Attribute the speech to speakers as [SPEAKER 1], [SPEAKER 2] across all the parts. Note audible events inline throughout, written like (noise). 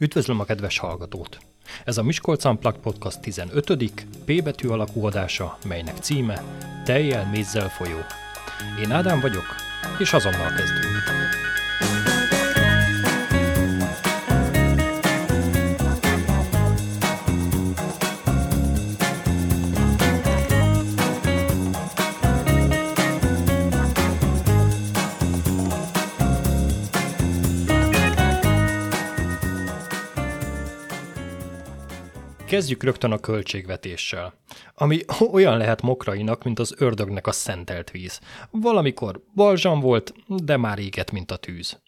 [SPEAKER 1] Üdvözlöm a kedves hallgatót! Ez a Miskolc Unplugged Podcast 15. P betű alakú adása, melynek címe Tejjel mézzel folyó. Én Ádám vagyok, és azonnal kezdünk. Kezdjük rögtön a költségvetéssel, ami (laughs) olyan lehet mokrainak, mint az ördögnek a szentelt víz. Valamikor balzsam volt, de már éget, mint a tűz.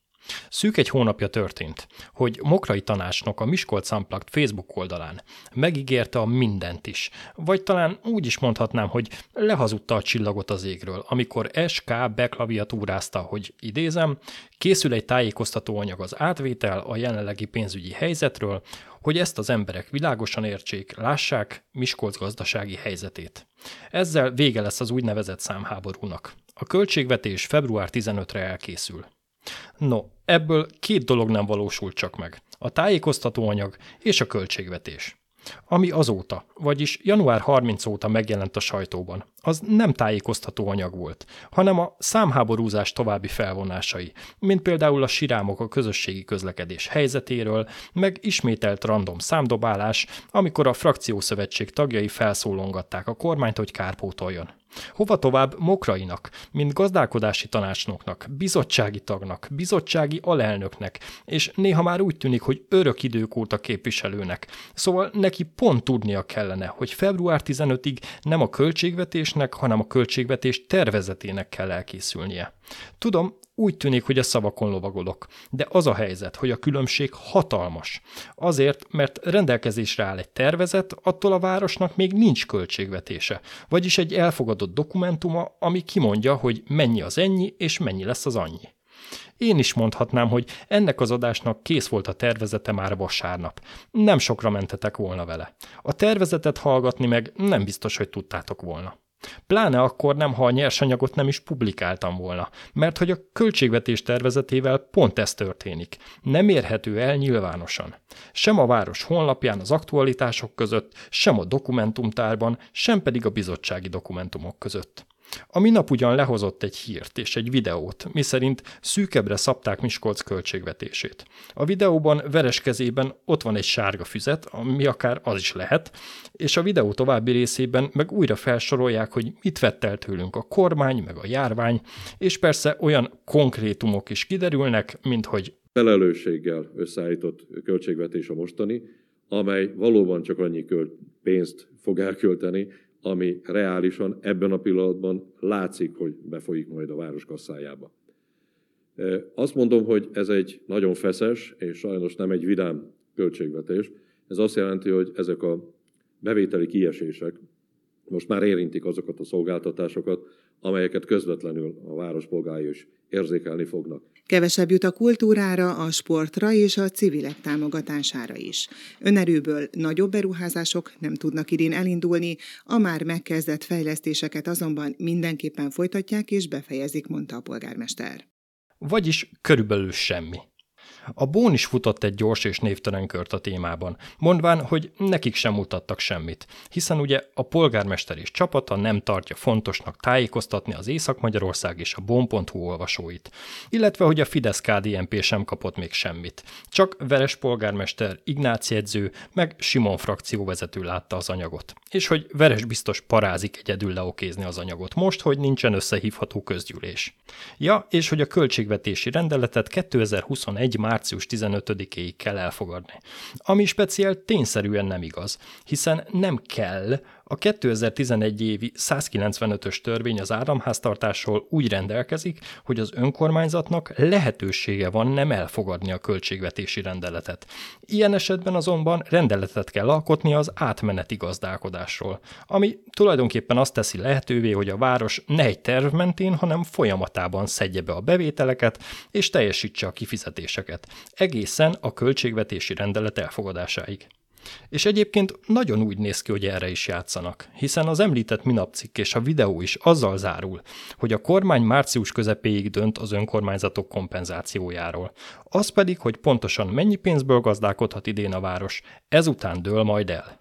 [SPEAKER 1] Szűk egy hónapja történt, hogy Mokrai tanácsnok a Miskolc Unplugged Facebook oldalán megígérte a mindent is, vagy talán úgy is mondhatnám, hogy lehazudta a csillagot az égről, amikor SK beklaviatúrázta, hogy idézem, készül egy tájékoztató anyag az átvétel a jelenlegi pénzügyi helyzetről, hogy ezt az emberek világosan értsék, lássák Miskolc gazdasági helyzetét. Ezzel vége lesz az úgynevezett számháborúnak. A költségvetés február 15-re elkészül. No, ebből két dolog nem valósult csak meg. A tájékoztatóanyag és a költségvetés. Ami azóta, vagyis január 30 óta megjelent a sajtóban, az nem tájékoztató anyag volt, hanem a számháborúzás további felvonásai, mint például a sirámok a közösségi közlekedés helyzetéről, meg ismételt random számdobálás, amikor a frakciószövetség tagjai felszólongatták a kormányt, hogy kárpótoljon. Hova tovább Mokrainak, mint gazdálkodási tanácsnoknak, bizottsági tagnak, bizottsági alelnöknek, és néha már úgy tűnik, hogy örök idők óta képviselőnek. Szóval neki pont tudnia kellene, hogy február 15-ig nem a költségvetésnek, hanem a költségvetés tervezetének kell elkészülnie. Tudom, úgy tűnik, hogy a szavakon lovagolok, de az a helyzet, hogy a különbség hatalmas. Azért, mert rendelkezésre áll egy tervezet, attól a városnak még nincs költségvetése, vagyis egy elfogadott dokumentuma, ami kimondja, hogy mennyi az ennyi, és mennyi lesz az annyi. Én is mondhatnám, hogy ennek az adásnak kész volt a tervezete már vasárnap. Nem sokra mentetek volna vele. A tervezetet hallgatni meg nem biztos, hogy tudtátok volna. Pláne akkor nem, ha a nyersanyagot nem is publikáltam volna, mert hogy a költségvetés tervezetével pont ez történik. Nem érhető el nyilvánosan. Sem a város honlapján az aktualitások között, sem a dokumentumtárban, sem pedig a bizottsági dokumentumok között. A minap ugyan lehozott egy hírt és egy videót, miszerint szűkebbre szabták Miskolc költségvetését. A videóban veres kezében ott van egy sárga füzet, ami akár az is lehet, és a videó további részében meg újra felsorolják, hogy mit vett el tőlünk a kormány, meg a járvány, és persze olyan konkrétumok is kiderülnek, mint hogy
[SPEAKER 2] felelősséggel összeállított költségvetés a mostani, amely valóban csak annyi pénzt fog elkölteni, ami reálisan ebben a pillanatban látszik, hogy befolyik majd a város kasszájába. Azt mondom, hogy ez egy nagyon feszes, és sajnos nem egy vidám költségvetés. Ez azt jelenti, hogy ezek a bevételi kiesések most már érintik azokat a szolgáltatásokat, amelyeket közvetlenül a várospolgárai is érzékelni fognak.
[SPEAKER 3] Kevesebb jut a kultúrára, a sportra és a civilek támogatására is. Önerőből nagyobb beruházások nem tudnak idén elindulni, a már megkezdett fejlesztéseket azonban mindenképpen folytatják és befejezik, mondta a polgármester.
[SPEAKER 1] Vagyis körülbelül semmi. A Bón is futott egy gyors és névtelen kört a témában, mondván, hogy nekik sem mutattak semmit, hiszen ugye a polgármester és csapata nem tartja fontosnak tájékoztatni az Észak-Magyarország és a Bon.hu olvasóit, illetve hogy a fidesz KDNP sem kapott még semmit. Csak Veres polgármester, Ignáci edző, meg Simon frakcióvezető látta az anyagot. És hogy Veres biztos parázik egyedül leokézni az anyagot most, hogy nincsen összehívható közgyűlés. Ja, és hogy a költségvetési rendeletet 2021 március 15-éig kell elfogadni. Ami speciál tényszerűen nem igaz, hiszen nem kell a 2011 évi 195-ös törvény az államháztartásról úgy rendelkezik, hogy az önkormányzatnak lehetősége van nem elfogadni a költségvetési rendeletet. Ilyen esetben azonban rendeletet kell alkotni az átmeneti gazdálkodásról, ami tulajdonképpen azt teszi lehetővé, hogy a város ne egy terv mentén, hanem folyamatában szedje be a bevételeket és teljesítse a kifizetéseket, egészen a költségvetési rendelet elfogadásáig. És egyébként nagyon úgy néz ki, hogy erre is játszanak, hiszen az említett minapcikk és a videó is azzal zárul, hogy a kormány március közepéig dönt az önkormányzatok kompenzációjáról. Az pedig, hogy pontosan mennyi pénzből gazdálkodhat idén a város, ezután dől majd el.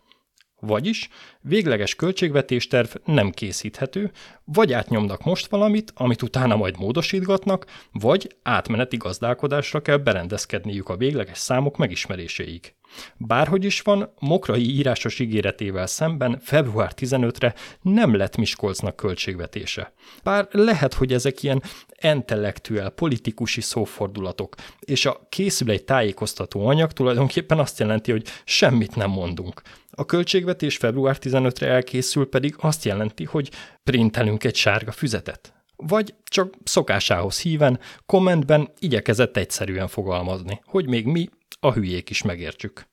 [SPEAKER 1] Vagyis végleges költségvetésterv nem készíthető, vagy átnyomnak most valamit, amit utána majd módosítgatnak, vagy átmeneti gazdálkodásra kell berendezkedniük a végleges számok megismeréséig. Bárhogy is van, Mokrai írásos ígéretével szemben február 15-re nem lett Miskolcnak költségvetése. Bár lehet, hogy ezek ilyen intellektuál, politikusi szófordulatok, és a készül egy tájékoztató anyag tulajdonképpen azt jelenti, hogy semmit nem mondunk. A költségvetés február 15-re elkészül pedig azt jelenti, hogy printelünk egy sárga füzetet. Vagy csak szokásához híven, kommentben igyekezett egyszerűen fogalmazni, hogy még mi, a hülyék is megértsük.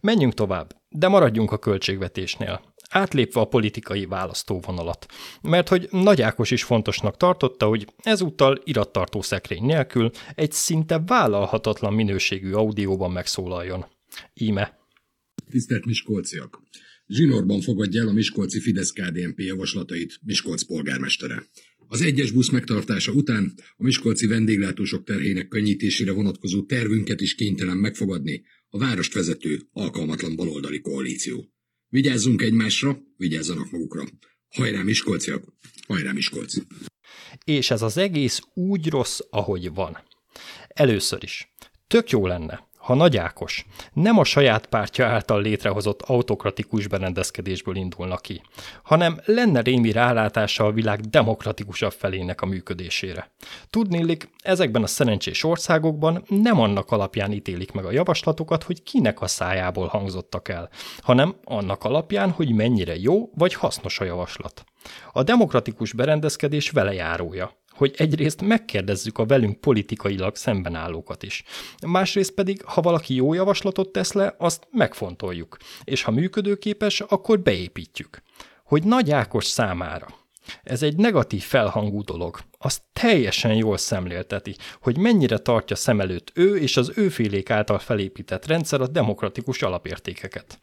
[SPEAKER 1] Menjünk tovább, de maradjunk a költségvetésnél, átlépve a politikai választóvonalat, mert hogy Nagy Ákos is fontosnak tartotta, hogy ezúttal irattartó szekrény nélkül egy szinte vállalhatatlan minőségű audióban megszólaljon. Íme.
[SPEAKER 4] Tisztelt Miskolciak! Zsinorban fogadja el a Miskolci Fidesz KDNP javaslatait Miskolc polgármestere. Az egyes busz megtartása után a miskolci vendéglátósok terhének könnyítésére vonatkozó tervünket is kénytelen megfogadni a várost vezető alkalmatlan baloldali koalíció. Vigyázzunk egymásra, vigyázzanak magukra. Hajrá Miskolciak, hajrá Miskolci!
[SPEAKER 1] És ez az egész úgy rossz, ahogy van. Először is. Tök jó lenne, ha Nagy Ákos nem a saját pártja által létrehozott autokratikus berendezkedésből indulna ki, hanem lenne rémi rálátása a világ demokratikusabb felének a működésére. Tudnélik, ezekben a szerencsés országokban nem annak alapján ítélik meg a javaslatokat, hogy kinek a szájából hangzottak el, hanem annak alapján, hogy mennyire jó vagy hasznos a javaslat. A demokratikus berendezkedés velejárója hogy egyrészt megkérdezzük a velünk politikailag szemben állókat is. Másrészt pedig, ha valaki jó javaslatot tesz le, azt megfontoljuk, és ha működőképes, akkor beépítjük. Hogy Nagy Ákos számára ez egy negatív felhangú dolog. Az teljesen jól szemlélteti, hogy mennyire tartja szem előtt ő és az őfélék által felépített rendszer a demokratikus alapértékeket.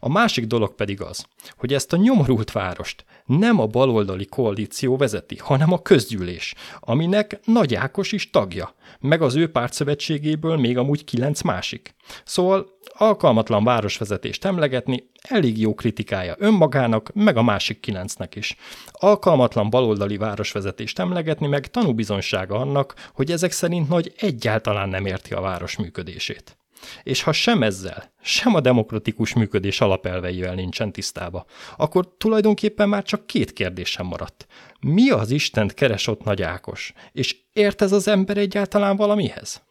[SPEAKER 1] A másik dolog pedig az, hogy ezt a nyomorult várost nem a baloldali koalíció vezeti, hanem a közgyűlés, aminek Nagy Ákos is tagja, meg az ő pártszövetségéből még amúgy kilenc másik. Szóval alkalmatlan városvezetést emlegetni elég jó kritikája önmagának, meg a másik kilencnek is. Alkalmatlan baloldali városvezetést emlegetni meg tanúbizonsága annak, hogy ezek szerint Nagy egyáltalán nem érti a város működését. És ha sem ezzel, sem a demokratikus működés alapelveivel nincsen tisztába, akkor tulajdonképpen már csak két kérdésem maradt. Mi az Istent keres ott Nagy Ákos? És ért ez az ember egyáltalán valamihez?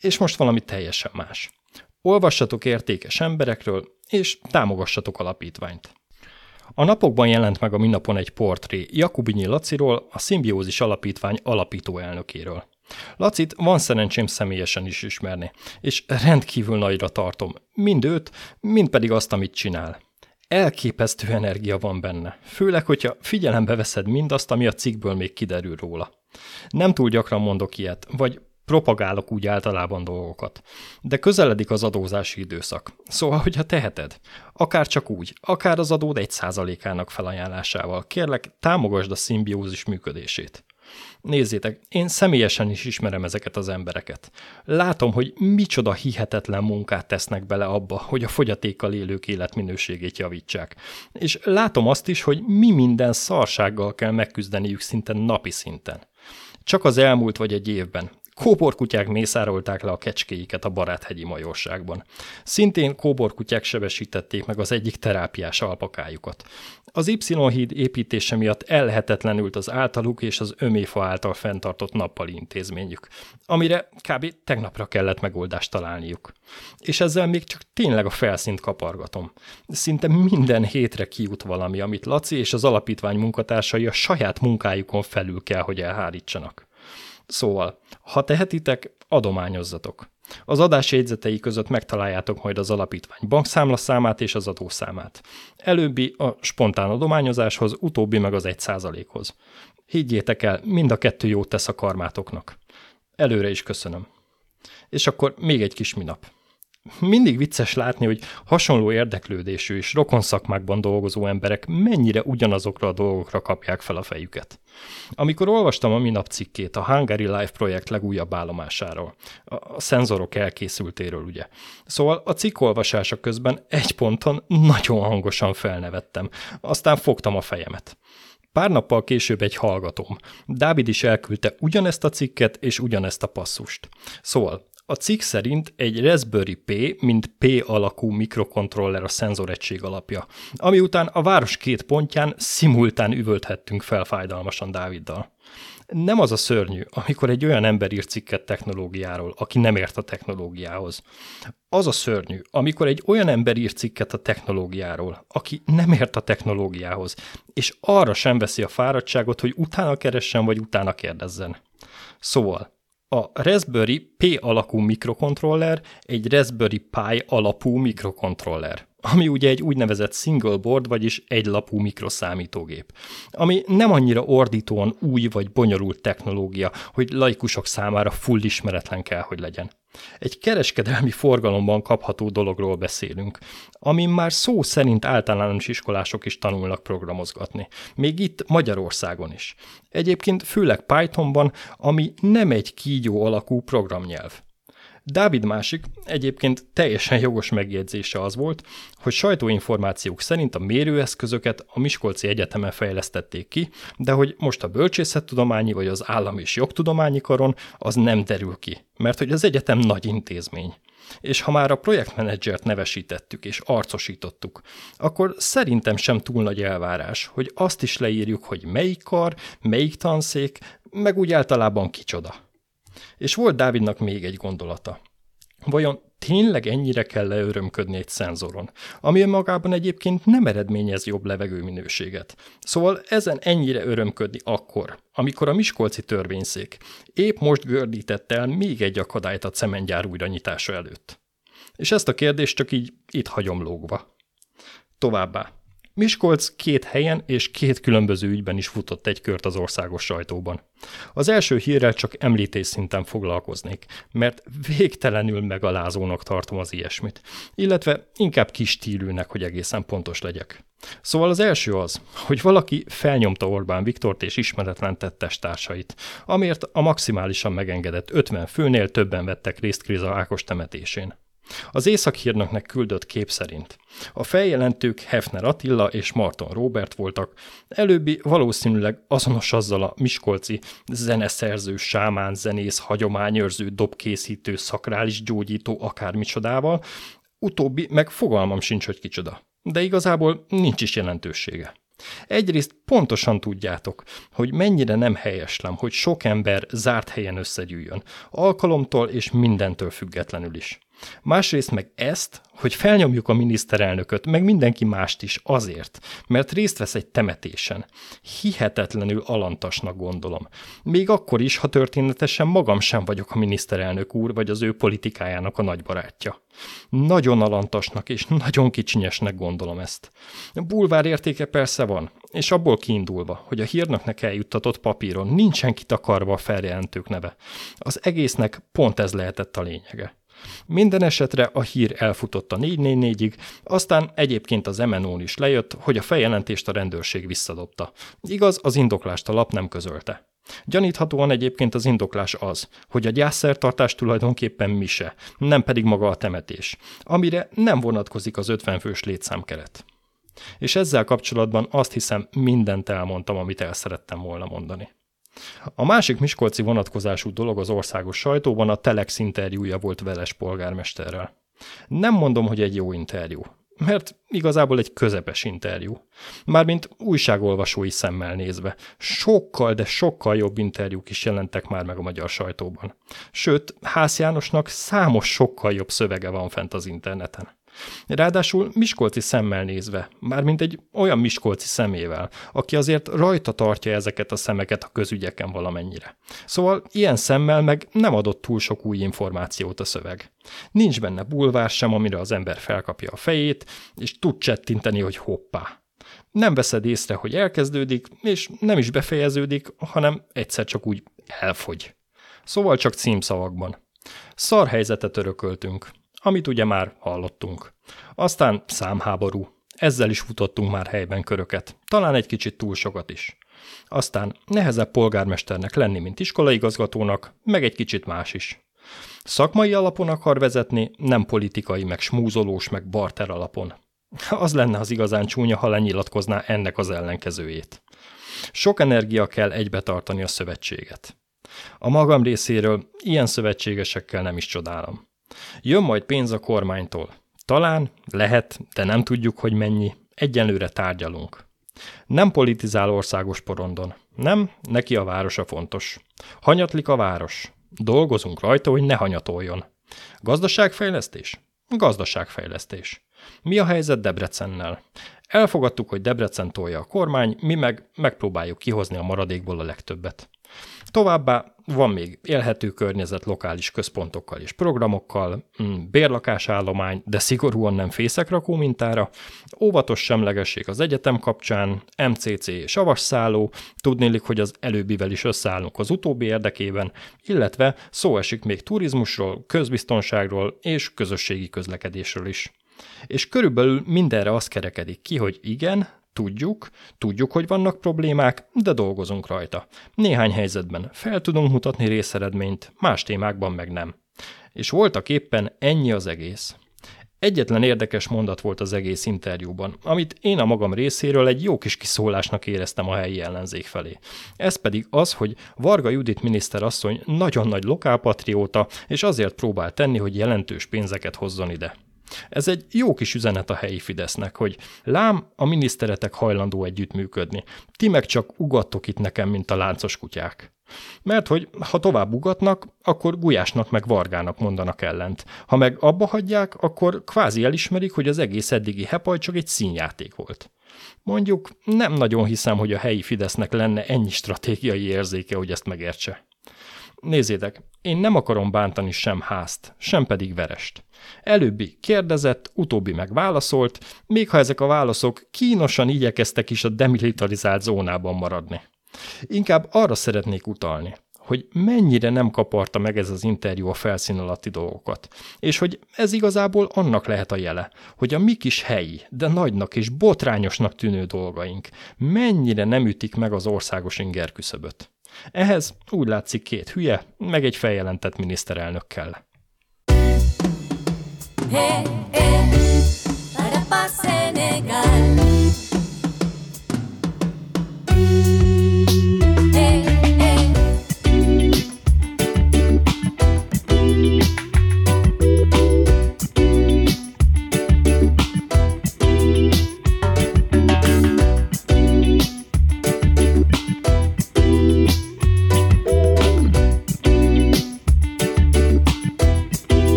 [SPEAKER 1] És most valami teljesen más. Olvassatok értékes emberekről, és támogassatok alapítványt. A napokban jelent meg a minapon egy portré Jakubinyi Laciról, a Szimbiózis Alapítvány alapító elnökéről. Lacit van szerencsém személyesen is ismerni, és rendkívül nagyra tartom, mind őt, mind pedig azt, amit csinál. Elképesztő energia van benne, főleg, hogyha figyelembe veszed mindazt, ami a cikkből még kiderül róla. Nem túl gyakran mondok ilyet, vagy propagálok úgy általában dolgokat. De közeledik az adózási időszak. Szóval, hogyha teheted, akár csak úgy, akár az adód egy százalékának felajánlásával, kérlek, támogasd a szimbiózis működését. Nézzétek, én személyesen is ismerem ezeket az embereket. Látom, hogy micsoda hihetetlen munkát tesznek bele abba, hogy a fogyatékkal élők életminőségét javítsák. És látom azt is, hogy mi minden szarsággal kell megküzdeniük szinte napi szinten. Csak az elmúlt vagy egy évben Kóborkutyák mészárolták le a kecskéiket a baráthegyi majorságban. Szintén kóborkutyák sebesítették meg az egyik terápiás alpakájukat. Az Y-híd építése miatt ellehetetlenült az általuk és az öméfa által fenntartott nappali intézményük, amire kb. tegnapra kellett megoldást találniuk. És ezzel még csak tényleg a felszínt kapargatom. Szinte minden hétre kijut valami, amit Laci és az alapítvány munkatársai a saját munkájukon felül kell, hogy elhárítsanak. Szóval, ha tehetitek, adományozzatok. Az adás jegyzetei között megtaláljátok majd az alapítvány bankszámlaszámát és az adószámát. Előbbi a spontán adományozáshoz, utóbbi meg az egy százalékhoz. Higgyétek el, mind a kettő jót tesz a karmátoknak. Előre is köszönöm. És akkor még egy kis minap. Mindig vicces látni, hogy hasonló érdeklődésű és rokon szakmákban dolgozó emberek mennyire ugyanazokra a dolgokra kapják fel a fejüket. Amikor olvastam a minap cikkét a Hungary Life projekt legújabb állomásáról, a szenzorok elkészültéről ugye. Szóval a cikk olvasása közben egy ponton nagyon hangosan felnevettem, aztán fogtam a fejemet. Pár nappal később egy hallgatóm. Dávid is elküldte ugyanezt a cikket és ugyanezt a passzust. Szóval a cikk szerint egy Raspberry P, mint P alakú mikrokontroller a szenzoregység alapja, ami után a város két pontján szimultán üvölthettünk fel fájdalmasan Dáviddal. Nem az a szörnyű, amikor egy olyan ember ír cikket technológiáról, aki nem ért a technológiához. Az a szörnyű, amikor egy olyan ember ír cikket a technológiáról, aki nem ért a technológiához, és arra sem veszi a fáradtságot, hogy utána keressen vagy utána kérdezzen. Szóval, a Raspberry P alakú mikrokontroller egy Raspberry Pi alapú mikrokontroller, ami ugye egy úgynevezett single board, vagyis egy lapú mikroszámítógép, ami nem annyira ordítóan új vagy bonyolult technológia, hogy laikusok számára full ismeretlen kell, hogy legyen. Egy kereskedelmi forgalomban kapható dologról beszélünk, amin már szó szerint általános iskolások is tanulnak programozgatni. Még itt Magyarországon is. Egyébként főleg Pythonban, ami nem egy kígyó alakú programnyelv. Dávid másik, egyébként teljesen jogos megjegyzése az volt, hogy sajtóinformációk szerint a mérőeszközöket a Miskolci Egyetemen fejlesztették ki, de hogy most a bölcsészettudományi vagy az állam és jogtudományi karon az nem derül ki, mert hogy az egyetem nagy intézmény. És ha már a projektmenedzsert nevesítettük és arcosítottuk, akkor szerintem sem túl nagy elvárás, hogy azt is leírjuk, hogy melyik kar, melyik tanszék, meg úgy általában kicsoda. És volt Dávidnak még egy gondolata. Vajon tényleg ennyire kell leörömködni egy szenzoron, ami önmagában egyébként nem eredményez jobb levegőminőséget. Szóval ezen ennyire örömködni akkor, amikor a Miskolci törvényszék épp most gördített el még egy akadályt a cementgyár újranyitása előtt. És ezt a kérdést csak így itt hagyom lógva. Továbbá, Miskolc két helyen és két különböző ügyben is futott egy kört az országos sajtóban. Az első hírrel csak említés szinten foglalkoznék, mert végtelenül megalázónak tartom az ilyesmit, illetve inkább kis stílűnek, hogy egészen pontos legyek. Szóval az első az, hogy valaki felnyomta Orbán Viktort és ismeretlen tettestársait, amért a maximálisan megengedett 50 főnél többen vettek részt Kriza Ákos temetésén. Az Északhírnöknek küldött kép szerint. A feljelentők Hefner Attila és Marton Robert voltak, előbbi valószínűleg azonos azzal a miskolci zeneszerző, sámán, zenész, hagyományőrző, dobkészítő, szakrális gyógyító akármicsodával, utóbbi meg fogalmam sincs, hogy kicsoda. De igazából nincs is jelentősége. Egyrészt pontosan tudjátok, hogy mennyire nem helyeslem, hogy sok ember zárt helyen összegyűjjön, alkalomtól és mindentől függetlenül is. Másrészt meg ezt, hogy felnyomjuk a miniszterelnököt, meg mindenki mást is azért, mert részt vesz egy temetésen. Hihetetlenül alantasnak gondolom. Még akkor is, ha történetesen magam sem vagyok a miniszterelnök úr, vagy az ő politikájának a nagy barátja. Nagyon alantasnak és nagyon kicsinyesnek gondolom ezt. Bulvár értéke persze van, és abból kiindulva, hogy a hírnöknek eljuttatott papíron nincsen kitakarva a feljelentők neve. Az egésznek pont ez lehetett a lényege. Minden esetre a hír elfutott a 444-ig, aztán egyébként az MNO-n is lejött, hogy a feljelentést a rendőrség visszadobta. Igaz, az indoklást a lap nem közölte. Gyaníthatóan egyébként az indoklás az, hogy a gyászszertartás tulajdonképpen mise, nem pedig maga a temetés, amire nem vonatkozik az 50 fős létszámkeret. És ezzel kapcsolatban azt hiszem mindent elmondtam, amit el szerettem volna mondani. A másik miskolci vonatkozású dolog az országos sajtóban a Telex interjúja volt Veles polgármesterrel. Nem mondom, hogy egy jó interjú, mert igazából egy közepes interjú. Mármint újságolvasói szemmel nézve. Sokkal, de sokkal jobb interjúk is jelentek már meg a magyar sajtóban. Sőt, Ház Jánosnak számos sokkal jobb szövege van fent az interneten. Ráadásul Miskolci szemmel nézve, mármint egy olyan Miskolci szemével, aki azért rajta tartja ezeket a szemeket a közügyeken valamennyire. Szóval ilyen szemmel meg nem adott túl sok új információt a szöveg. Nincs benne bulvár sem, amire az ember felkapja a fejét, és tud csettinteni, hogy hoppá. Nem veszed észre, hogy elkezdődik, és nem is befejeződik, hanem egyszer csak úgy elfogy. Szóval csak címszavakban. Szar helyzetet örököltünk. Amit ugye már hallottunk. Aztán számháború. Ezzel is futottunk már helyben köröket, talán egy kicsit túl sokat is. Aztán nehezebb polgármesternek lenni, mint iskolaigazgatónak, meg egy kicsit más is. Szakmai alapon akar vezetni, nem politikai, meg smúzolós, meg barter alapon. (laughs) Az lenne az igazán csúnya, ha lenyilatkozná ennek az ellenkezőjét. Sok energia kell egybe tartani a szövetséget. A magam részéről ilyen szövetségesekkel nem is csodálom. Jön majd pénz a kormánytól. Talán, lehet, de nem tudjuk, hogy mennyi. Egyenlőre tárgyalunk. Nem politizál országos porondon. Nem, neki a városa fontos. Hanyatlik a város. Dolgozunk rajta, hogy ne hanyatoljon. Gazdaságfejlesztés? Gazdaságfejlesztés. Mi a helyzet Debrecennel? Elfogadtuk, hogy Debrecen tolja a kormány, mi meg megpróbáljuk kihozni a maradékból a legtöbbet. Továbbá van még élhető környezet lokális központokkal és programokkal, mm, bérlakásállomány, de szigorúan nem fészekrakó mintára, óvatos semlegesség az egyetem kapcsán, MCC és avasszálló, tudnélik, hogy az előbbivel is összeállunk az utóbbi érdekében, illetve szó esik még turizmusról, közbiztonságról és közösségi közlekedésről is. És körülbelül mindenre az kerekedik ki, hogy igen, Tudjuk, tudjuk, hogy vannak problémák, de dolgozunk rajta. Néhány helyzetben fel tudunk mutatni részeredményt, más témákban meg nem. És voltak éppen ennyi az egész. Egyetlen érdekes mondat volt az egész interjúban, amit én a magam részéről egy jó kis kiszólásnak éreztem a helyi ellenzék felé. Ez pedig az, hogy Varga Judit miniszterasszony nagyon nagy lokálpatrióta, és azért próbál tenni, hogy jelentős pénzeket hozzon ide. Ez egy jó kis üzenet a helyi Fidesznek, hogy lám, a miniszteretek hajlandó együttműködni. Ti meg csak ugattok itt nekem, mint a láncos kutyák. Mert hogy ha tovább ugatnak, akkor Gulyásnak meg Vargának mondanak ellent. Ha meg abba hagyják, akkor kvázi elismerik, hogy az egész eddigi hepaj csak egy színjáték volt. Mondjuk nem nagyon hiszem, hogy a helyi Fidesznek lenne ennyi stratégiai érzéke, hogy ezt megértse. Nézzétek, én nem akarom bántani sem házt, sem pedig verest. Előbbi kérdezett, utóbbi meg válaszolt, még ha ezek a válaszok kínosan igyekeztek is a demilitarizált zónában maradni. Inkább arra szeretnék utalni, hogy mennyire nem kaparta meg ez az interjú a felszín alatti dolgokat, és hogy ez igazából annak lehet a jele, hogy a mi kis helyi, de nagynak és botrányosnak tűnő dolgaink mennyire nem ütik meg az országos inger küszöböt. Ehhez úgy látszik két hülye, meg egy feljelentett miniszterelnök kell. Hey, hey,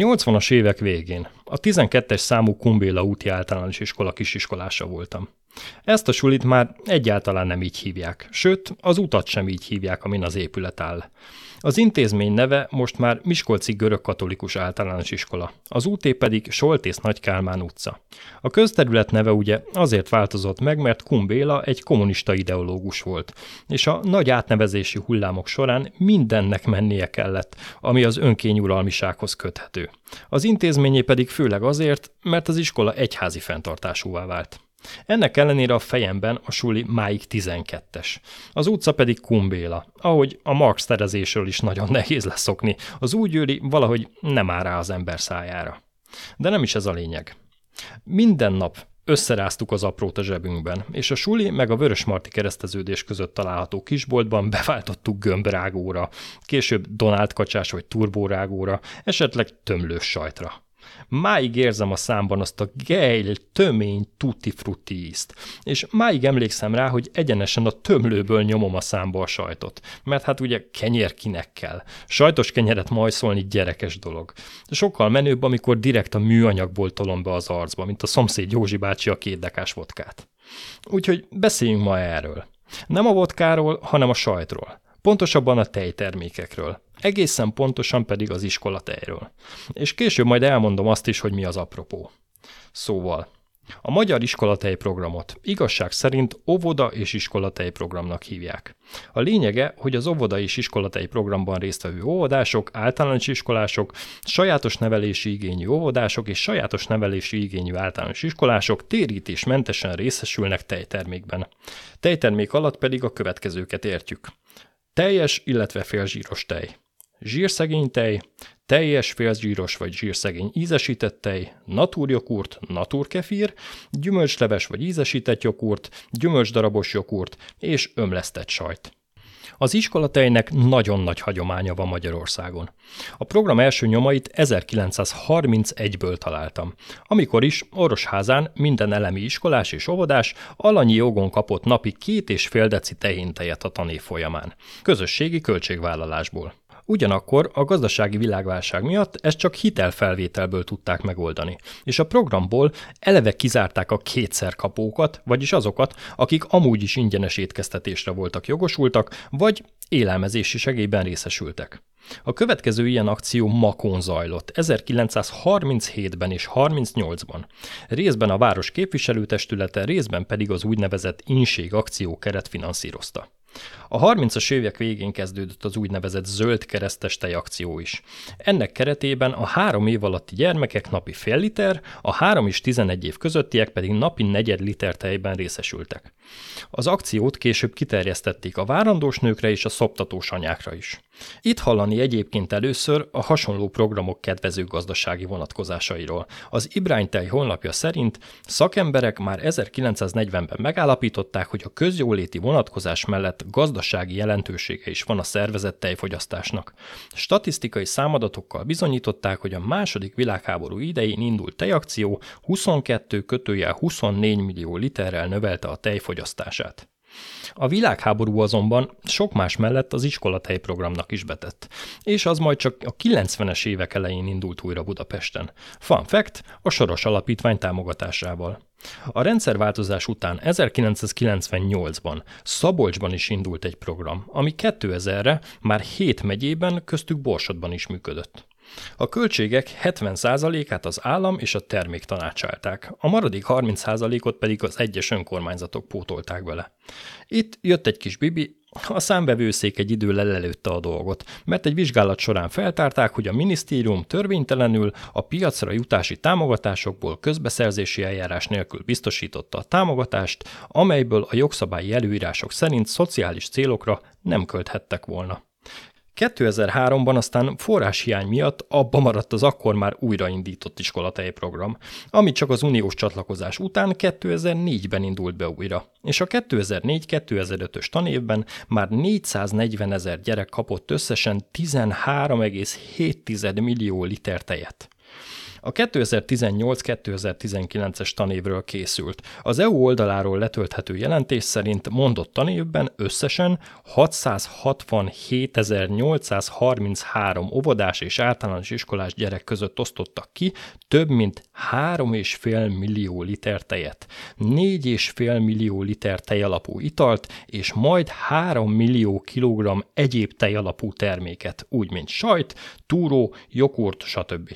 [SPEAKER 1] 80-as évek végén a 12-es számú Kumbéla úti általános iskola kisiskolása voltam. Ezt a sulit már egyáltalán nem így hívják, sőt, az utat sem így hívják, amin az épület áll. Az intézmény neve most már Miskolci Görög-Katolikus Általános Iskola, az úté pedig Soltész Nagykálmán utca. A közterület neve ugye azért változott meg, mert Kumbéla egy kommunista ideológus volt, és a nagy átnevezési hullámok során mindennek mennie kellett, ami az önkényuralmisághoz köthető. Az intézményé pedig főleg azért, mert az iskola egyházi fenntartásúvá vált. Ennek ellenére a fejemben a suli máig 12-es. Az utca pedig Kumbéla, ahogy a Marx terezésről is nagyon (laughs) nehéz leszokni. Az úgy őli, valahogy nem áll rá az ember szájára. De nem is ez a lényeg. Minden nap Összeráztuk az aprót a zsebünkben, és a suli meg a Vörösmarty kereszteződés között található kisboltban beváltottuk gömbrágóra, később Donald kacsás vagy turbórágóra, esetleg tömlős sajtra. Máig érzem a számban azt a gejl, tömény, tutti frutti ízt. És máig emlékszem rá, hogy egyenesen a tömlőből nyomom a számba a sajtot. Mert hát ugye kenyér kinek kell. Sajtos kenyeret majszolni gyerekes dolog. Sokkal menőbb, amikor direkt a műanyagból tolom be az arcba, mint a szomszéd Józsi bácsi a kétdekás vodkát. Úgyhogy beszéljünk ma erről. Nem a vodkáról, hanem a sajtról. Pontosabban a tejtermékekről. Egészen pontosan pedig az iskolatejről. És később majd elmondom azt is, hogy mi az apropó. Szóval, a magyar iskolatej programot igazság szerint óvoda és iskolatej programnak hívják. A lényege, hogy az óvoda és iskolatej programban résztvevő óvodások, általános iskolások, sajátos nevelési igényű óvodások és sajátos nevelési igényű általános iskolások térítésmentesen részesülnek tejtermékben. Tejtermék alatt pedig a következőket értjük. Teljes, illetve félzsíros tej zsírszegény tej, teljes félzsíros vagy zsírszegény ízesített tej, natúrjogurt, naturkefír, gyümölcsleves vagy ízesített jogurt, gyümölcsdarabos jogurt és ömlesztett sajt. Az iskolatejnek nagyon nagy hagyománya van Magyarországon. A program első nyomait 1931-ből találtam, amikor is Orosházán minden elemi iskolás és óvodás alanyi jogon kapott napi két és fél deci tehéntejet a tanév folyamán, közösségi költségvállalásból. Ugyanakkor a gazdasági világválság miatt ezt csak hitelfelvételből tudták megoldani, és a programból eleve kizárták a kétszer kapókat, vagyis azokat, akik amúgy is ingyenes étkeztetésre voltak jogosultak, vagy élelmezési segélyben részesültek. A következő ilyen akció Makón zajlott 1937-ben és 38-ban. Részben a város képviselőtestülete, részben pedig az úgynevezett Inség akció keret finanszírozta. A 30-as évek végén kezdődött az úgynevezett zöld keresztes tejakció is. Ennek keretében a három év alatti gyermekek napi fél liter, a 3 és 11 év közöttiek pedig napi negyed liter tejben részesültek. Az akciót később kiterjesztették a várandós nőkre és a szoptatós anyákra is. Itt hallani egyébként először a hasonló programok kedvező gazdasági vonatkozásairól. Az Tej honlapja szerint szakemberek már 1940-ben megállapították, hogy a közjóléti vonatkozás mellett gazdasági jelentősége is van a szervezett tejfogyasztásnak. Statisztikai számadatokkal bizonyították, hogy a második világháború idején indult tejakció 22 kötőjel 24 millió literrel növelte a tejfogyasztását. A világháború azonban sok más mellett az iskolatej programnak is betett, és az majd csak a 90-es évek elején indult újra Budapesten. Fun fact, a Soros Alapítvány támogatásával. A rendszerváltozás után 1998-ban Szabolcsban is indult egy program, ami 2000-re már 7 megyében, köztük Borsodban is működött. A költségek 70%-át az állam és a termék tanácsálták, a maradék 30%-ot pedig az egyes önkormányzatok pótolták vele. Itt jött egy kis bibi, a számbevőszék egy idő lelőtte a dolgot, mert egy vizsgálat során feltárták, hogy a minisztérium törvénytelenül a piacra jutási támogatásokból közbeszerzési eljárás nélkül biztosította a támogatást, amelyből a jogszabályi előírások szerint szociális célokra nem költhettek volna. 2003-ban aztán forráshiány miatt abba maradt az akkor már újraindított iskolatei program, ami csak az uniós csatlakozás után 2004-ben indult be újra, és a 2004-2005-ös tanévben már 440 ezer gyerek kapott összesen 13,7 millió liter tejet. A 2018-2019-es tanévről készült. Az EU oldaláról letölthető jelentés szerint mondott tanévben összesen 667.833 óvodás és általános iskolás gyerek között osztottak ki több mint 3,5 millió liter tejet, 4,5 millió liter tejalapú italt és majd 3 millió kilogramm egyéb tejalapú terméket, úgy mint sajt, túró, jogurt, stb.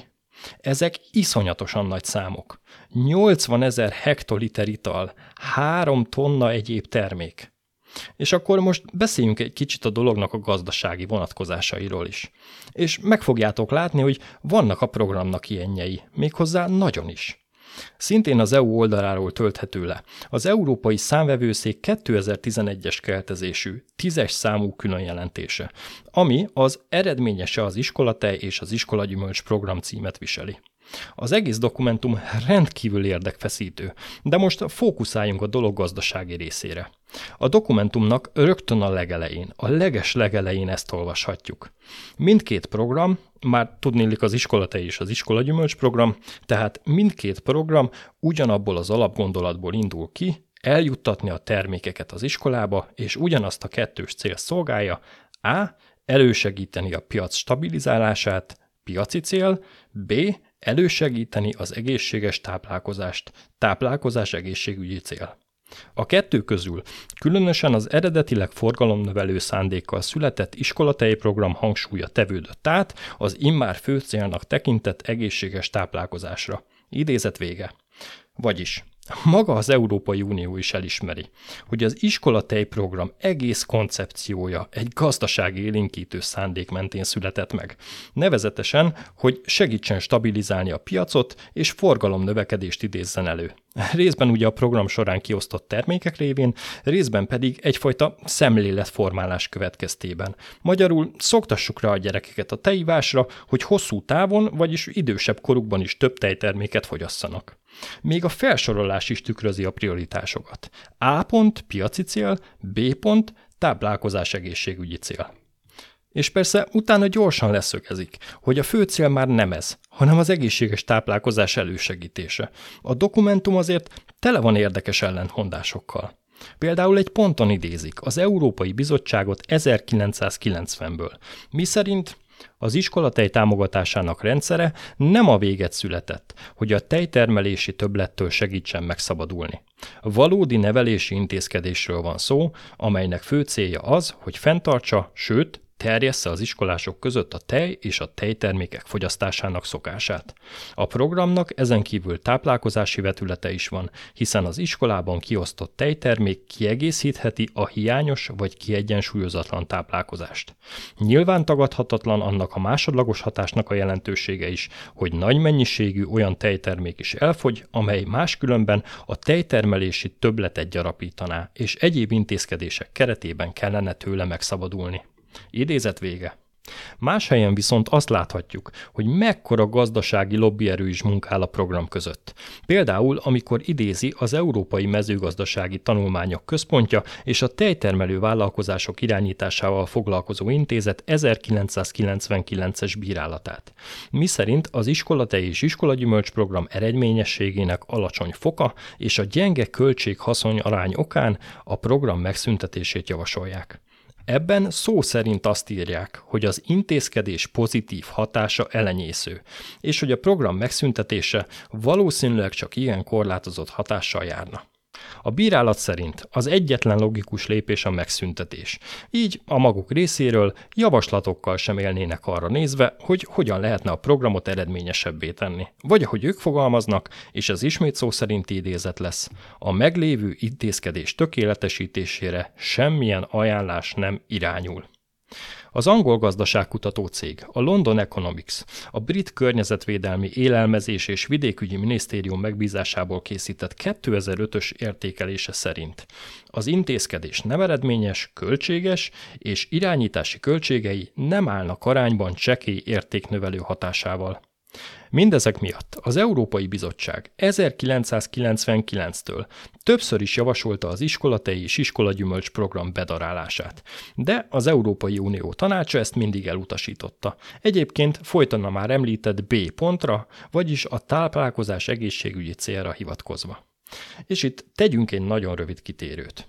[SPEAKER 1] Ezek iszonyatosan nagy számok. 80 ezer hektoliter ital, 3 tonna egyéb termék. És akkor most beszéljünk egy kicsit a dolognak a gazdasági vonatkozásairól is. És meg fogjátok látni, hogy vannak a programnak ilyenjei, méghozzá nagyon is. Szintén az EU oldaláról tölthető le. Az Európai Számvevőszék 2011-es keltezésű, tízes számú külön jelentése, ami az eredményese az iskolatej és az iskolagyümölcs program címet viseli. Az egész dokumentum rendkívül érdekfeszítő, de most fókuszáljunk a dolog gazdasági részére. A dokumentumnak rögtön a legelején, a leges legelején ezt olvashatjuk. Mindkét program, már tudnélik az iskolatej és az iskolagyümölcs program, tehát mindkét program ugyanabból az alapgondolatból indul ki, eljuttatni a termékeket az iskolába, és ugyanazt a kettős cél szolgálja, A. Elősegíteni a piac stabilizálását, piaci cél, B elősegíteni az egészséges táplálkozást, táplálkozás egészségügyi cél. A kettő közül különösen az eredetileg forgalomnövelő szándékkal született iskolatei program hangsúlya tevődött át az immár fő célnak tekintett egészséges táplálkozásra. Idézet vége. Vagyis maga az Európai Unió is elismeri, hogy az iskolatej program egész koncepciója egy gazdasági élénkítő szándék mentén született meg. Nevezetesen, hogy segítsen stabilizálni a piacot és forgalom növekedést idézzen elő. Részben ugye a program során kiosztott termékek révén, részben pedig egyfajta szemléletformálás következtében. Magyarul szoktassuk rá a gyerekeket a tejivásra, hogy hosszú távon, vagyis idősebb korukban is több tejterméket fogyasszanak. Még a felsorolás is tükrözi a prioritásokat. A pont piaci cél, B pont táplálkozás egészségügyi cél. És persze utána gyorsan leszögezik, hogy a fő cél már nem ez, hanem az egészséges táplálkozás elősegítése. A dokumentum azért tele van érdekes ellentmondásokkal. Például egy ponton idézik az Európai Bizottságot 1990-ből, mi szerint az iskolatej támogatásának rendszere nem a véget született, hogy a tejtermelési többlettől segítsen megszabadulni. Valódi nevelési intézkedésről van szó, amelynek fő célja az, hogy fenntartsa, sőt, terjessze az iskolások között a tej és a tejtermékek fogyasztásának szokását. A programnak ezen kívül táplálkozási vetülete is van, hiszen az iskolában kiosztott tejtermék kiegészítheti a hiányos vagy kiegyensúlyozatlan táplálkozást. Nyilván tagadhatatlan annak a másodlagos hatásnak a jelentősége is, hogy nagy mennyiségű olyan tejtermék is elfogy, amely máskülönben a tejtermelési többletet gyarapítaná, és egyéb intézkedések keretében kellene tőle megszabadulni. Idézet vége. Más helyen viszont azt láthatjuk, hogy mekkora gazdasági lobbyerő is munkál a program között. Például, amikor idézi az Európai Mezőgazdasági Tanulmányok Központja és a tejtermelő vállalkozások irányításával foglalkozó intézet 1999-es bírálatát. Mi szerint az iskolatej és iskolagyümölcs program eredményességének alacsony foka és a gyenge költség-haszony arány okán a program megszüntetését javasolják. Ebben szó szerint azt írják, hogy az intézkedés pozitív hatása elenyésző, és hogy a program megszüntetése valószínűleg csak ilyen korlátozott hatással járna. A bírálat szerint az egyetlen logikus lépés a megszüntetés. Így a maguk részéről javaslatokkal sem élnének arra nézve, hogy hogyan lehetne a programot eredményesebbé tenni. Vagy ahogy ők fogalmaznak, és ez ismét szó szerint idézet lesz, a meglévő intézkedés tökéletesítésére semmilyen ajánlás nem irányul. Az angol gazdaságkutató cég, a London Economics, a brit környezetvédelmi élelmezés és vidékügyi minisztérium megbízásából készített 2005-ös értékelése szerint az intézkedés nem eredményes, költséges, és irányítási költségei nem állnak arányban csekély értéknövelő hatásával. Mindezek miatt az Európai Bizottság 1999-től többször is javasolta az iskolatei és iskolagyümölcs program bedarálását, de az Európai Unió tanácsa ezt mindig elutasította. Egyébként folyton a már említett B pontra, vagyis a táplálkozás egészségügyi célra hivatkozva. És itt tegyünk egy nagyon rövid kitérőt.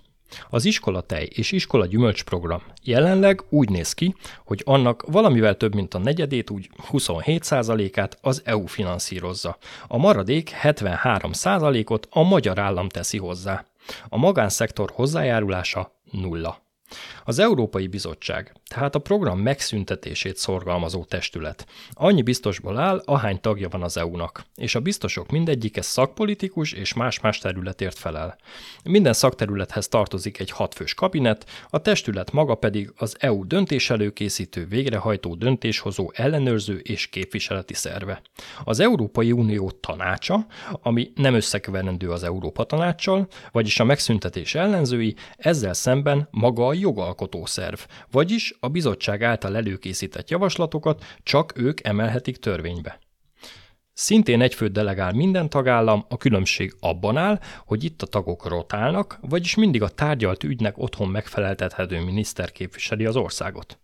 [SPEAKER 1] Az iskolatej és iskola gyümölcs program jelenleg úgy néz ki, hogy annak valamivel több mint a negyedét, úgy 27%-át az EU finanszírozza. A maradék 73%-ot a magyar állam teszi hozzá. A magánszektor hozzájárulása nulla. Az Európai Bizottság, tehát a program megszüntetését szorgalmazó testület. Annyi biztosból áll, ahány tagja van az EU-nak, és a biztosok mindegyike szakpolitikus és más-más területért felel. Minden szakterülethez tartozik egy hatfős kabinet, a testület maga pedig az EU döntéselőkészítő, végrehajtó, döntéshozó, ellenőrző és képviseleti szerve. Az Európai Unió tanácsa, ami nem összekeverendő az Európa tanácssal, vagyis a megszüntetés ellenzői, ezzel szemben maga a jogalkotó szerv, vagyis a bizottság által előkészített javaslatokat csak ők emelhetik törvénybe. Szintén egy főt delegál minden tagállam, a különbség abban áll, hogy itt a tagok rotálnak, vagyis mindig a tárgyalt ügynek otthon megfeleltethető miniszter képviseli az országot.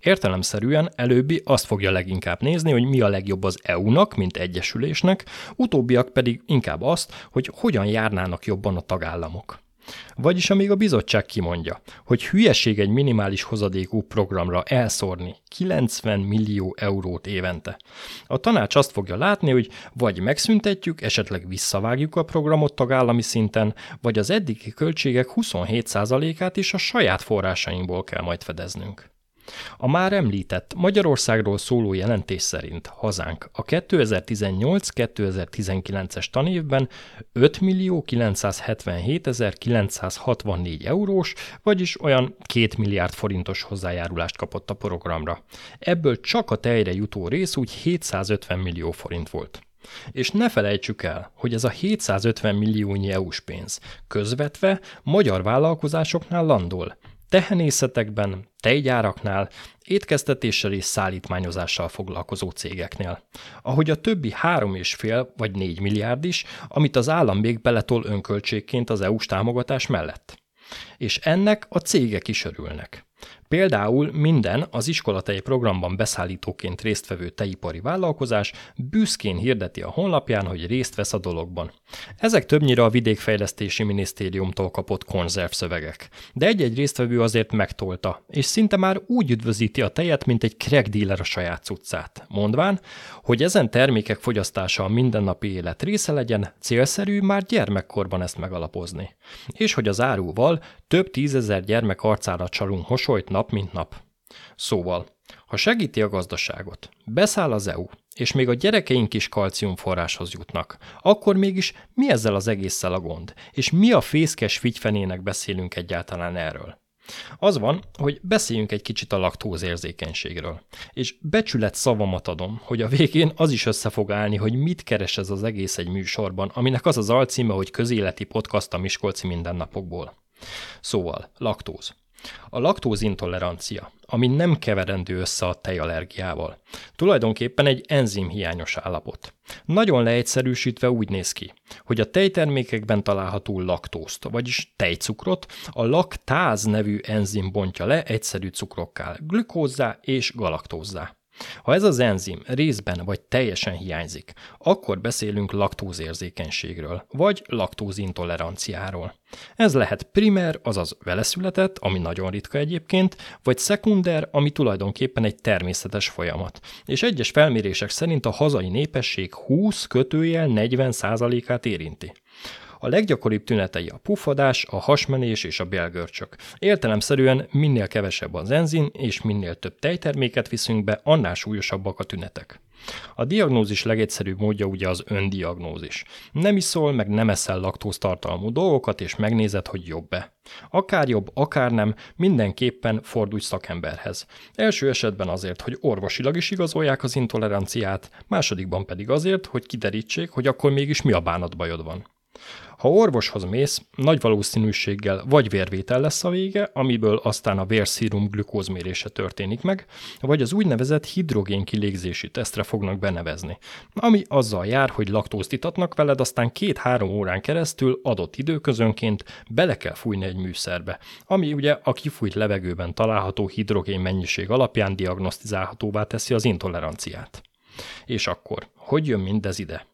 [SPEAKER 1] Értelemszerűen előbbi azt fogja leginkább nézni, hogy mi a legjobb az EU-nak, mint egyesülésnek, utóbbiak pedig inkább azt, hogy hogyan járnának jobban a tagállamok. Vagyis amíg a bizottság kimondja, hogy hülyeség egy minimális hozadékú programra elszórni 90 millió eurót évente. A tanács azt fogja látni, hogy vagy megszüntetjük, esetleg visszavágjuk a programot tagállami szinten, vagy az eddigi költségek 27%-át is a saját forrásainkból kell majd fedeznünk. A már említett Magyarországról szóló jelentés szerint hazánk a 2018-2019-es tanévben 5 millió 977 964 eurós, vagyis olyan 2 milliárd forintos hozzájárulást kapott a programra. Ebből csak a tejre jutó rész úgy 750 millió forint volt. És ne felejtsük el, hogy ez a 750 milliónyi EU-s pénz közvetve magyar vállalkozásoknál landol, tehenészetekben, tejgyáraknál, étkeztetéssel és szállítmányozással foglalkozó cégeknél. Ahogy a többi 3,5 vagy 4 milliárd is, amit az állam még beletol önköltségként az EU-s támogatás mellett. És ennek a cégek is örülnek. Például minden az iskolatei programban beszállítóként résztvevő tejipari vállalkozás büszkén hirdeti a honlapján, hogy részt vesz a dologban. Ezek többnyire a vidékfejlesztési minisztériumtól kapott konzervszövegek, de egy-egy résztvevő azért megtolta, és szinte már úgy üdvözíti a tejet, mint egy crack dealer a saját cuccát, mondván, hogy ezen termékek fogyasztása a mindennapi élet része legyen, célszerű már gyermekkorban ezt megalapozni. És hogy az árúval több tízezer gyermek arcára csalunk mosolyt nap mint nap. Szóval, ha segíti a gazdaságot, beszáll az EU, és még a gyerekeink is kalciumforráshoz jutnak, akkor mégis mi ezzel az egésszel a gond, és mi a fészkes figyfenének beszélünk egyáltalán erről? Az van, hogy beszéljünk egy kicsit a laktózérzékenységről. És becsület szavamat adom, hogy a végén az is össze fog állni, hogy mit keres ez az egész egy műsorban, aminek az az alcíme, hogy közéleti podcast a Miskolci mindennapokból. Szóval, laktóz. A laktózintolerancia, ami nem keverendő össze a tejallergiával. Tulajdonképpen egy enzim hiányos állapot. Nagyon leegyszerűsítve úgy néz ki, hogy a tejtermékekben található laktózt, vagyis tejcukrot a laktáz nevű enzim bontja le egyszerű cukrokká, glükózzá és galaktózzá. Ha ez az enzim részben vagy teljesen hiányzik, akkor beszélünk laktózérzékenységről, vagy laktózintoleranciáról. Ez lehet primer, azaz veleszületett, ami nagyon ritka egyébként, vagy szekunder, ami tulajdonképpen egy természetes folyamat. És egyes felmérések szerint a hazai népesség 20 kötőjel 40 át érinti. A leggyakoribb tünetei a puffadás, a hasmenés és a bélgörcsök. Értelemszerűen minél kevesebb az enzin és minél több tejterméket viszünk be, annál súlyosabbak a tünetek. A diagnózis legegyszerűbb módja ugye az öndiagnózis. Nem iszol, meg nem eszel laktóztartalmú dolgokat, és megnézed, hogy jobb-e. Akár jobb, akár nem, mindenképpen fordulj szakemberhez. Első esetben azért, hogy orvosilag is igazolják az intoleranciát, másodikban pedig azért, hogy kiderítsék, hogy akkor mégis mi a bánatbajod van. Ha orvoshoz mész, nagy valószínűséggel vagy vérvétel lesz a vége, amiből aztán a vérszírum glükózmérése történik meg, vagy az úgynevezett hidrogén kilégzési tesztre fognak benevezni, ami azzal jár, hogy laktózt itatnak veled, aztán két-három órán keresztül adott időközönként bele kell fújni egy műszerbe, ami ugye a kifújt levegőben található hidrogén mennyiség alapján diagnosztizálhatóvá teszi az intoleranciát. És akkor, hogy jön mindez ide?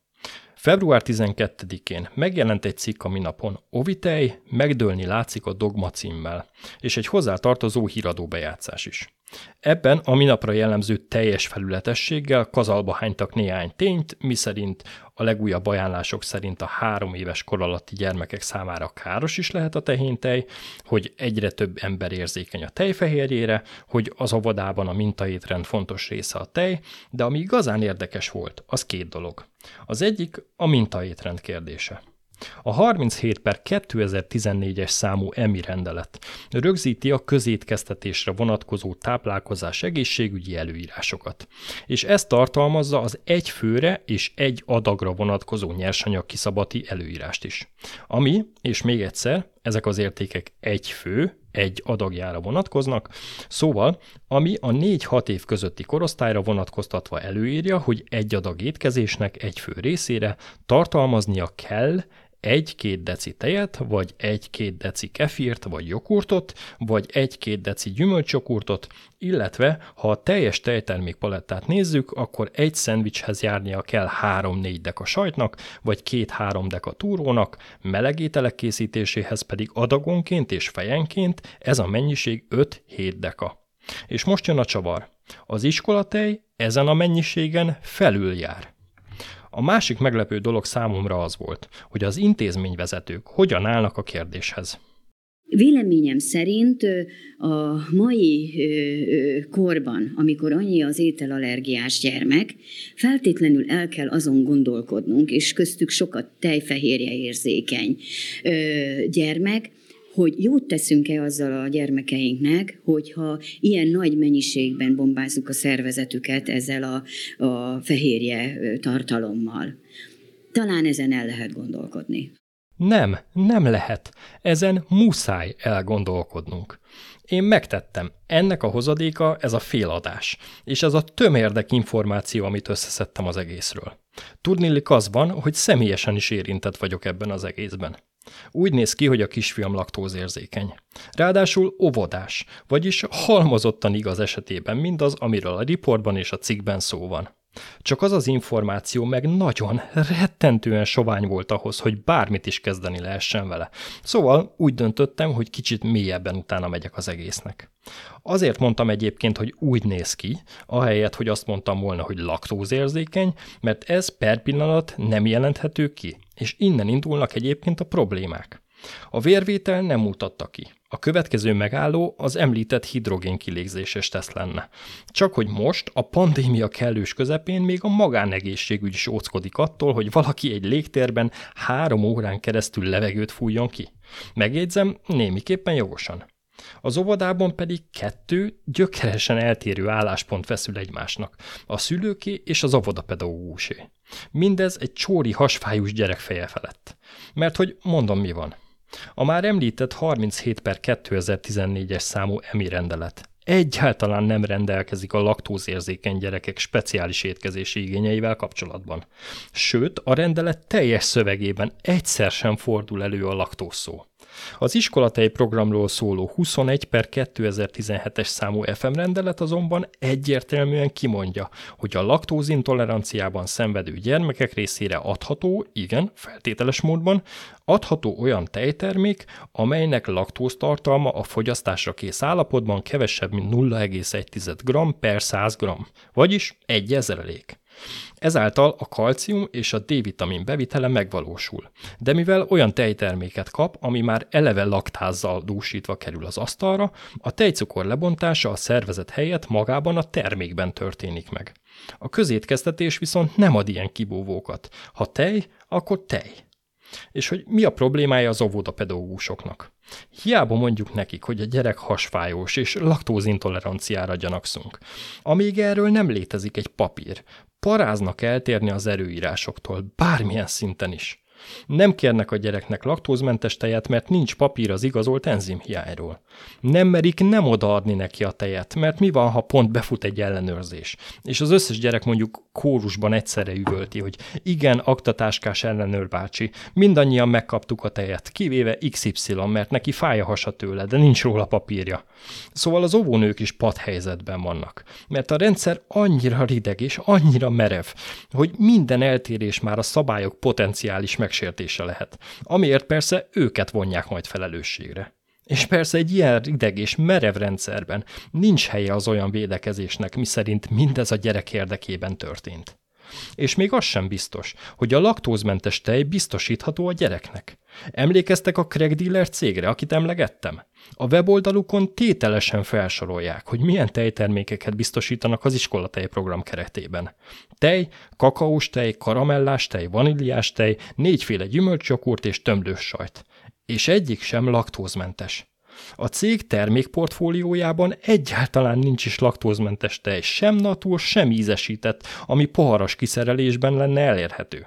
[SPEAKER 1] Február 12-én megjelent egy cikk a minapon, Ovitej, megdőlni látszik a dogma címmel, és egy hozzátartozó híradó bejátszás is. Ebben a minapra jellemző teljes felületességgel kazalba hánytak néhány tényt, miszerint a legújabb ajánlások szerint a három éves kor alatti gyermekek számára káros is lehet a tehéntej, hogy egyre több ember érzékeny a tejfehérjére, hogy az óvodában a mintaétrend fontos része a tej, de ami igazán érdekes volt, az két dolog. Az egyik a mintaétrend kérdése. A 37 per 2014-es számú EMI rendelet rögzíti a közétkeztetésre vonatkozó táplálkozás egészségügyi előírásokat, és ez tartalmazza az egy főre és egy adagra vonatkozó nyersanyag kiszabati előírást is. Ami, és még egyszer, ezek az értékek egy fő, egy adagjára vonatkoznak, szóval ami a 4-6 év közötti korosztályra vonatkoztatva előírja, hogy egy adag étkezésnek egy fő részére tartalmaznia kell egy-két deci tejet, vagy egy-két deci kefírt, vagy joghurtot, vagy egy-két deci gyümölcsjoghurtot, illetve ha a teljes tejtermék palettát nézzük, akkor egy szendvicshez járnia kell 3-4 deka sajtnak, vagy 2-3 deka túrónak, melegételek készítéséhez pedig adagonként és fejenként ez a mennyiség 5-7 deka. És most jön a csavar. Az iskolatej ezen a mennyiségen felül jár. A másik meglepő dolog számomra az volt, hogy az intézményvezetők hogyan állnak a kérdéshez.
[SPEAKER 5] Véleményem szerint a mai korban, amikor annyi az ételallergiás gyermek, feltétlenül el kell azon gondolkodnunk, és köztük sokat tejfehérje érzékeny gyermek, hogy jót teszünk-e azzal a gyermekeinknek, hogyha ilyen nagy mennyiségben bombázzuk a szervezetüket ezzel a, a fehérje tartalommal. Talán ezen el lehet gondolkodni.
[SPEAKER 1] Nem, nem lehet. Ezen muszáj elgondolkodnunk. Én megtettem. Ennek a hozadéka ez a féladás, és ez a tömérdek információ, amit összeszedtem az egészről. Tudnélik az van, hogy személyesen is érintett vagyok ebben az egészben. Úgy néz ki, hogy a kisfiam laktózérzékeny. Ráadásul óvodás, vagyis halmozottan igaz esetében mindaz, amiről a riportban és a cikkben szó van. Csak az az információ meg nagyon, rettentően sovány volt ahhoz, hogy bármit is kezdeni lehessen vele. Szóval úgy döntöttem, hogy kicsit mélyebben utána megyek az egésznek. Azért mondtam egyébként, hogy úgy néz ki, ahelyett, hogy azt mondtam volna, hogy laktózérzékeny, mert ez per pillanat nem jelenthető ki, és innen indulnak egyébként a problémák. A vérvétel nem mutatta ki. A következő megálló az említett hidrogén kilégzéses teszt lenne. Csak hogy most, a pandémia kellős közepén még a magánegészségügy is óckodik attól, hogy valaki egy légtérben három órán keresztül levegőt fújjon ki. Megjegyzem, némiképpen jogosan. Az óvodában pedig kettő gyökeresen eltérő álláspont feszül egymásnak, a szülőké és az óvodapedagógusé. Mindez egy csóri hasfájús gyerek feje felett. Mert hogy mondom mi van. A már említett 37 per 2014-es számú EMI rendelet egyáltalán nem rendelkezik a laktózérzékeny gyerekek speciális étkezési igényeivel kapcsolatban. Sőt, a rendelet teljes szövegében egyszer sem fordul elő a laktószó. Az iskolatei programról szóló 21 per 2017-es számú FM rendelet azonban egyértelműen kimondja, hogy a laktózintoleranciában szenvedő gyermekek részére adható, igen, feltételes módban, adható olyan tejtermék, amelynek laktóztartalma a fogyasztásra kész állapotban kevesebb, mint 0,1 g per 100 g, vagyis egy ezerelék. Ezáltal a kalcium és a D-vitamin bevitele megvalósul. De mivel olyan tejterméket kap, ami már eleve laktázzal dúsítva kerül az asztalra, a tejcukor lebontása a szervezet helyett magában a termékben történik meg. A közétkeztetés viszont nem ad ilyen kibúvókat. Ha tej, akkor tej. És hogy mi a problémája az óvodapedagógusoknak? Hiába mondjuk nekik, hogy a gyerek hasfájós és laktózintoleranciára gyanakszunk. Amíg erről nem létezik egy papír, paráznak eltérni az erőírásoktól, bármilyen szinten is. Nem kérnek a gyereknek laktózmentes tejet, mert nincs papír az igazolt enzimhiányról. Nem merik nem odaadni neki a tejet, mert mi van, ha pont befut egy ellenőrzés. És az összes gyerek mondjuk kórusban egyszerre üvölti, hogy igen, aktatáskás ellenőr bácsi, mindannyian megkaptuk a tejet, kivéve XY, mert neki fáj a hasa tőle, de nincs róla papírja. Szóval az óvónők is helyzetben vannak, mert a rendszer annyira rideg és annyira merev, hogy minden eltérés már a szabályok potenciális megsértése lehet, amiért persze őket vonják majd felelősségre. És persze egy ilyen ideg és merev rendszerben nincs helye az olyan védekezésnek, miszerint mindez a gyerek érdekében történt. És még az sem biztos, hogy a laktózmentes tej biztosítható a gyereknek. Emlékeztek a Craig Dealer cégre, akit emlegettem? A weboldalukon tételesen felsorolják, hogy milyen tejtermékeket biztosítanak az iskolatej program keretében. Tej, kakaós tej, karamellás tej, vaníliás tej, négyféle gyümölcsjogurt és tömlős sajt. És egyik sem laktózmentes. A cég termékportfóliójában egyáltalán nincs is laktózmentes tej, sem natur, sem ízesített, ami poharas kiszerelésben lenne elérhető.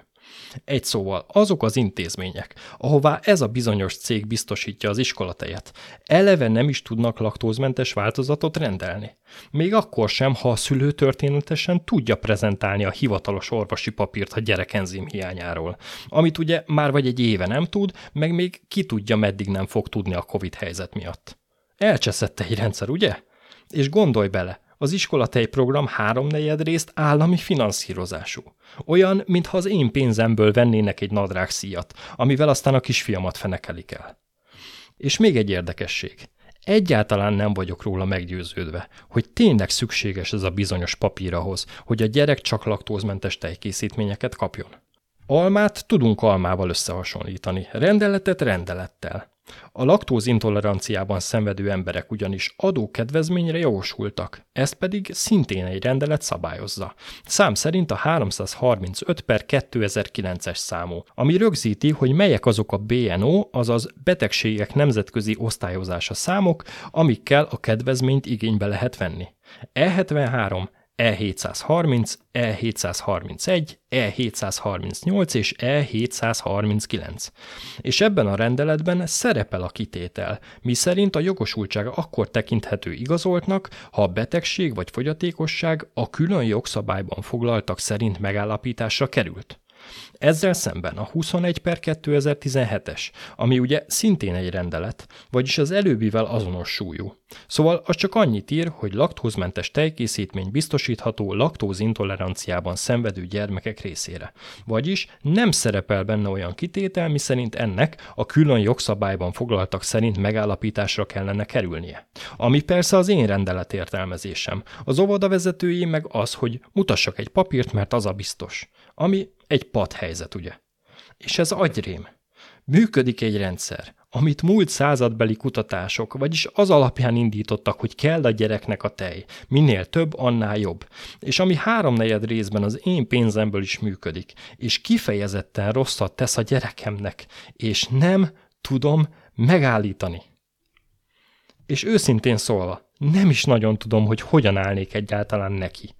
[SPEAKER 1] Egy szóval azok az intézmények, ahová ez a bizonyos cég biztosítja az iskolatejet, eleve nem is tudnak laktózmentes változatot rendelni. Még akkor sem, ha a szülő történetesen tudja prezentálni a hivatalos orvosi papírt a gyerek enzim hiányáról, amit ugye már vagy egy éve nem tud, meg még ki tudja, meddig nem fog tudni a Covid helyzet miatt. Elcseszett egy rendszer, ugye? És gondolj bele, az iskolatej program háromnegyed részt állami finanszírozású. Olyan, mintha az én pénzemből vennének egy nadrágszíjat, amivel aztán a kisfiamat fenekelik el. És még egy érdekesség. Egyáltalán nem vagyok róla meggyőződve, hogy tényleg szükséges ez a bizonyos papír ahhoz, hogy a gyerek csak laktózmentes tejkészítményeket kapjon. Almát tudunk almával összehasonlítani, rendeletet rendelettel. A laktózintoleranciában szenvedő emberek ugyanis adókedvezményre jogosultak, ezt pedig szintén egy rendelet szabályozza. Szám szerint a 335 per 2009-es számú, ami rögzíti, hogy melyek azok a BNO, azaz betegségek nemzetközi osztályozása számok, amikkel a kedvezményt igénybe lehet venni. E73, E730, E731, E738 és E739. És ebben a rendeletben szerepel a kitétel, mi szerint a jogosultság akkor tekinthető igazoltnak, ha a betegség vagy fogyatékosság a külön jogszabályban foglaltak szerint megállapításra került. Ezzel szemben a 21 per 2017-es, ami ugye szintén egy rendelet, vagyis az előbbivel azonos súlyú. Szóval az csak annyit ír, hogy laktózmentes tejkészítmény biztosítható laktózintoleranciában szenvedő gyermekek részére. Vagyis nem szerepel benne olyan kitétel, miszerint ennek a külön jogszabályban foglaltak szerint megállapításra kellene kerülnie. Ami persze az én rendelet értelmezésem. Az óvodavezetői meg az, hogy mutassak egy papírt, mert az a biztos. Ami egy padhelyzet, ugye? És ez agyrém. Működik egy rendszer, amit múlt századbeli kutatások, vagyis az alapján indítottak, hogy kell a gyereknek a tej. Minél több, annál jobb. És ami háromnegyed részben az én pénzemből is működik, és kifejezetten rosszat tesz a gyerekemnek, és nem tudom megállítani. És őszintén szólva, nem is nagyon tudom, hogy hogyan állnék egyáltalán neki.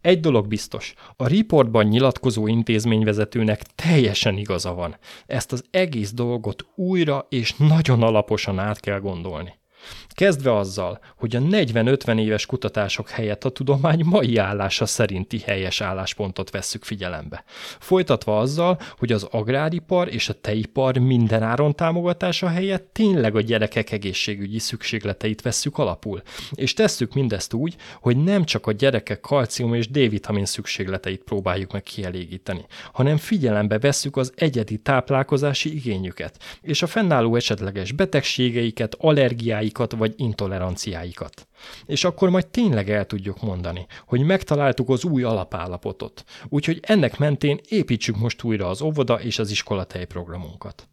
[SPEAKER 1] Egy dolog biztos, a riportban nyilatkozó intézményvezetőnek teljesen igaza van. Ezt az egész dolgot újra és nagyon alaposan át kell gondolni. Kezdve azzal, hogy a 40-50 éves kutatások helyett a tudomány mai állása szerinti helyes álláspontot vesszük figyelembe. Folytatva azzal, hogy az agráripar és a teipar mindenáron támogatása helyett tényleg a gyerekek egészségügyi szükségleteit vesszük alapul. És tesszük mindezt úgy, hogy nem csak a gyerekek kalcium és D-vitamin szükségleteit próbáljuk meg kielégíteni, hanem figyelembe vesszük az egyedi táplálkozási igényüket, és a fennálló esetleges betegségeiket, allergiáikat vagy intoleranciáikat. És akkor majd tényleg el tudjuk mondani, hogy megtaláltuk az új alapállapotot, úgyhogy ennek mentén építsük most újra az óvoda és az iskolatej programunkat.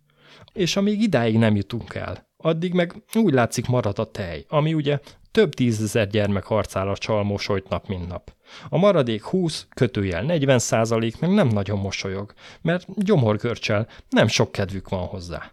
[SPEAKER 1] És amíg idáig nem jutunk el, addig meg úgy látszik marad a tej, ami ugye több tízezer gyermek harcára csal mosolyt nap, mint nap. A maradék 20, kötőjel 40 százalék meg nem nagyon mosolyog, mert gyomorgörcsel nem sok kedvük van hozzá.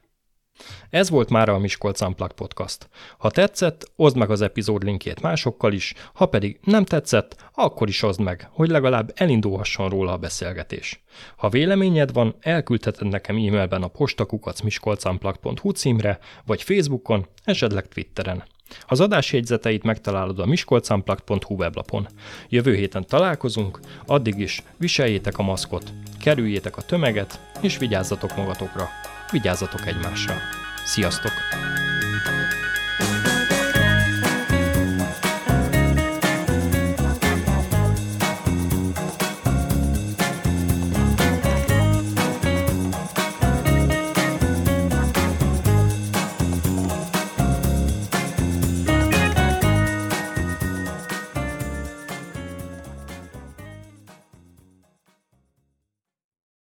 [SPEAKER 1] Ez volt már a Miskolc Unplugged Podcast. Ha tetszett, oszd meg az epizód linkjét másokkal is, ha pedig nem tetszett, akkor is oszd meg, hogy legalább elindulhasson róla a beszélgetés. Ha véleményed van, elküldheted nekem e-mailben a postakukacmiskolcunplugged.hu címre, vagy Facebookon, esetleg Twitteren. Az adás jegyzeteit megtalálod a miskolcunplugged.hu weblapon. Jövő héten találkozunk, addig is viseljétek a maszkot, kerüljétek a tömeget, és vigyázzatok magatokra. Vigyázzatok egymásra. Sziasztok!